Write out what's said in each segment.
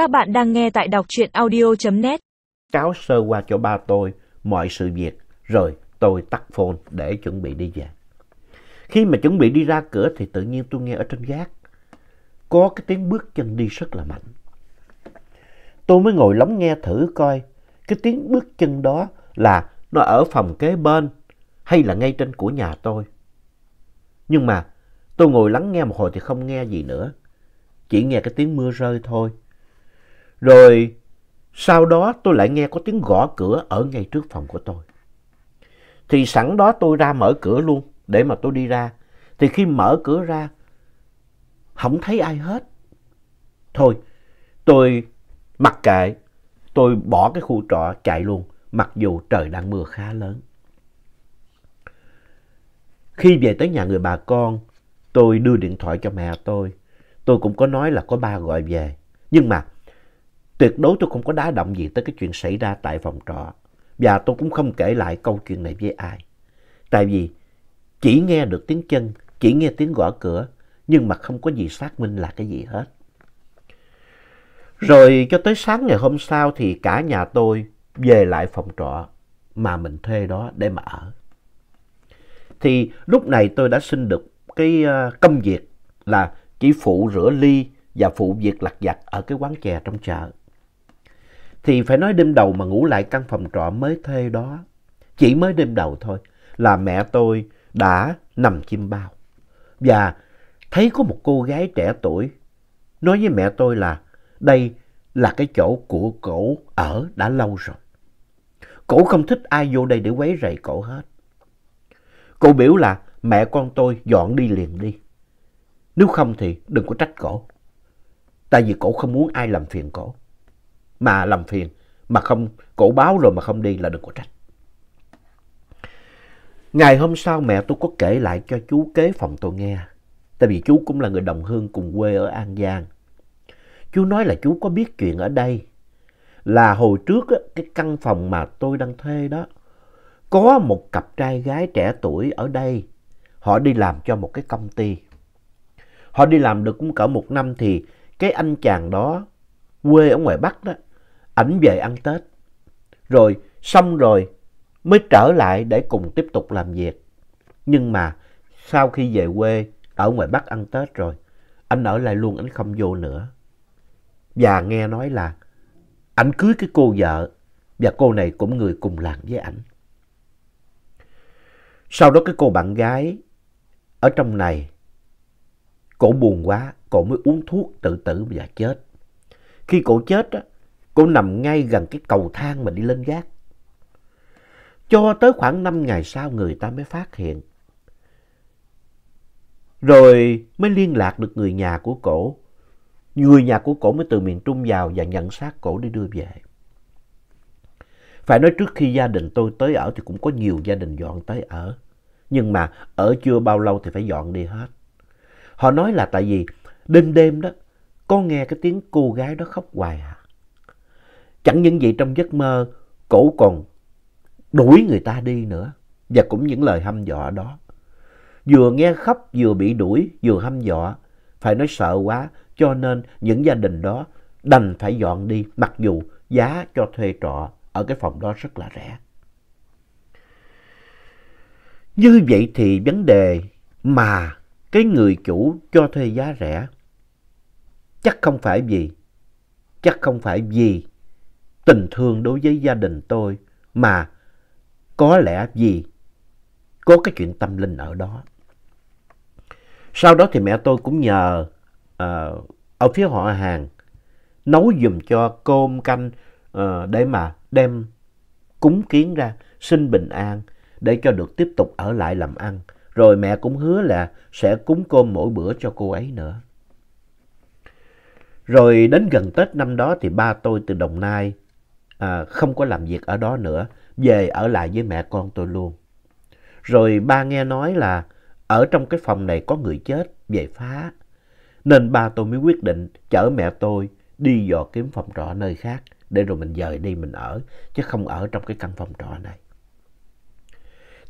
Các bạn đang nghe tại đọc truyện audio.net. Cáo sơ qua cho ba tôi mọi sự việc, rồi tôi tắt phone để chuẩn bị đi về. Khi mà chuẩn bị đi ra cửa thì tự nhiên tôi nghe ở trên gác có cái tiếng bước chân đi rất là mạnh. Tôi mới ngồi lắng nghe thử coi cái tiếng bước chân đó là nó ở phòng kế bên hay là ngay trên của nhà tôi. Nhưng mà tôi ngồi lắng nghe một hồi thì không nghe gì nữa. Chỉ nghe cái tiếng mưa rơi thôi. Rồi sau đó tôi lại nghe có tiếng gõ cửa ở ngay trước phòng của tôi. Thì sẵn đó tôi ra mở cửa luôn để mà tôi đi ra. Thì khi mở cửa ra, không thấy ai hết. Thôi, tôi mặc kệ, tôi bỏ cái khu trọ chạy luôn, mặc dù trời đang mưa khá lớn. Khi về tới nhà người bà con, tôi đưa điện thoại cho mẹ tôi. Tôi cũng có nói là có ba gọi về. Nhưng mà tuyệt đối tôi không có đá động gì tới cái chuyện xảy ra tại phòng trọ. Và tôi cũng không kể lại câu chuyện này với ai. Tại vì chỉ nghe được tiếng chân, chỉ nghe tiếng gõ cửa, nhưng mà không có gì xác minh là cái gì hết. Rồi cho tới sáng ngày hôm sau thì cả nhà tôi về lại phòng trọ mà mình thuê đó để mà ở. Thì lúc này tôi đã xin được cái ờ, công việc là chỉ phụ rửa ly và phụ việc lặt vặt ở cái quán chè trong chợ. Thì phải nói đêm đầu mà ngủ lại căn phòng trọ mới thuê đó, chỉ mới đêm đầu thôi, là mẹ tôi đã nằm chim bao. Và thấy có một cô gái trẻ tuổi nói với mẹ tôi là đây là cái chỗ của cổ ở đã lâu rồi. Cổ không thích ai vô đây để quấy rầy cổ hết. Cô biểu là mẹ con tôi dọn đi liền đi. Nếu không thì đừng có trách cổ. Tại vì cổ không muốn ai làm phiền cổ. Mà làm phiền, mà không, cổ báo rồi mà không đi là đừng có trách. Ngày hôm sau mẹ tôi có kể lại cho chú kế phòng tôi nghe. Tại vì chú cũng là người đồng hương cùng quê ở An Giang. Chú nói là chú có biết chuyện ở đây. Là hồi trước á, cái căn phòng mà tôi đang thuê đó. Có một cặp trai gái trẻ tuổi ở đây. Họ đi làm cho một cái công ty. Họ đi làm được cũng cỡ một năm thì cái anh chàng đó quê ở ngoài Bắc đó. Ảnh về ăn Tết. Rồi xong rồi mới trở lại để cùng tiếp tục làm việc. Nhưng mà sau khi về quê ở ngoài Bắc ăn Tết rồi, anh ở lại luôn, anh không vô nữa. Và nghe nói là anh cưới cái cô vợ và cô này cũng người cùng làng với ảnh. Sau đó cái cô bạn gái ở trong này, cổ buồn quá, cổ mới uống thuốc tự tử và chết. Khi cổ chết, á, cô nằm ngay gần cái cầu thang mà đi lên gác. Cho tới khoảng 5 ngày sau người ta mới phát hiện. Rồi mới liên lạc được người nhà của cổ. Người nhà của cổ mới từ miền Trung vào và nhận xác cổ để đưa về. Phải nói trước khi gia đình tôi tới ở thì cũng có nhiều gia đình dọn tới ở. Nhưng mà ở chưa bao lâu thì phải dọn đi hết. Họ nói là tại vì đêm đêm đó, có nghe cái tiếng cô gái đó khóc hoài à. Chẳng những vậy, trong giấc mơ, cổ còn đuổi người ta đi nữa. Và cũng những lời hăm dọa đó. Vừa nghe khóc, vừa bị đuổi, vừa hăm dọa. Phải nói sợ quá, cho nên những gia đình đó đành phải dọn đi, mặc dù giá cho thuê trọ ở cái phòng đó rất là rẻ. Như vậy thì vấn đề mà cái người chủ cho thuê giá rẻ, chắc không phải vì, chắc không phải vì tình thương đối với gia đình tôi mà có lẽ vì có cái chuyện tâm linh ở đó. Sau đó thì mẹ tôi cũng nhờ uh, ở phía họ hàng nấu dùm cho cơm canh uh, để mà đem cúng kiến ra xin bình an để cho được tiếp tục ở lại làm ăn. Rồi mẹ cũng hứa là sẽ cúng cơm mỗi bữa cho cô ấy nữa. Rồi đến gần Tết năm đó thì ba tôi từ Đồng Nai à, không có làm việc ở đó nữa, về ở lại với mẹ con tôi luôn. Rồi ba nghe nói là ở trong cái phòng này có người chết về phá. Nên ba tôi mới quyết định chở mẹ tôi đi dò kiếm phòng trọ nơi khác để rồi mình dời đi mình ở, chứ không ở trong cái căn phòng trọ này.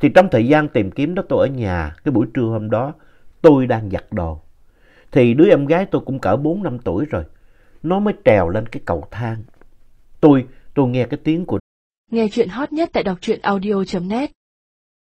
Thì trong thời gian tìm kiếm đó tôi ở nhà, cái buổi trưa hôm đó tôi đang giặt đồ. Thì đứa em gái tôi cũng cỡ 4 năm tuổi rồi. nó mới trèo lên cái cầu thang. Tôi, tôi nghe cái tiếng của Nghe chuyện hot nhất tại đọc truyện audio.net